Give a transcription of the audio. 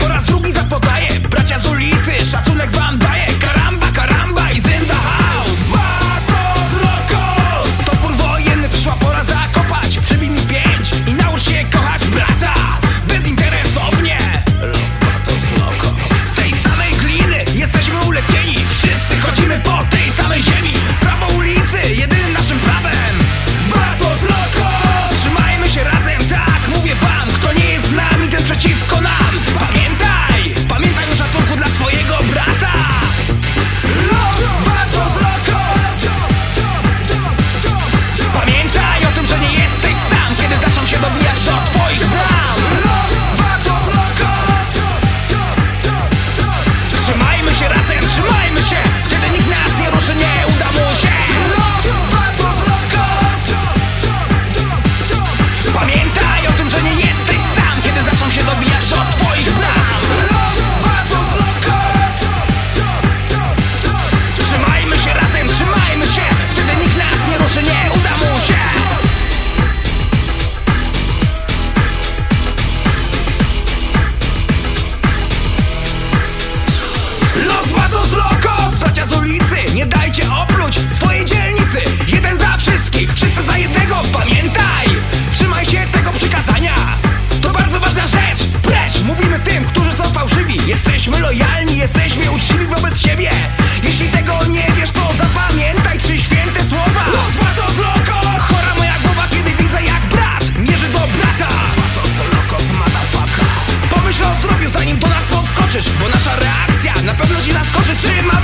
Po raz drugi zapodaję, bracia z ulicy. Bo nasza reakcja na pewno ci zaskoczy. Razem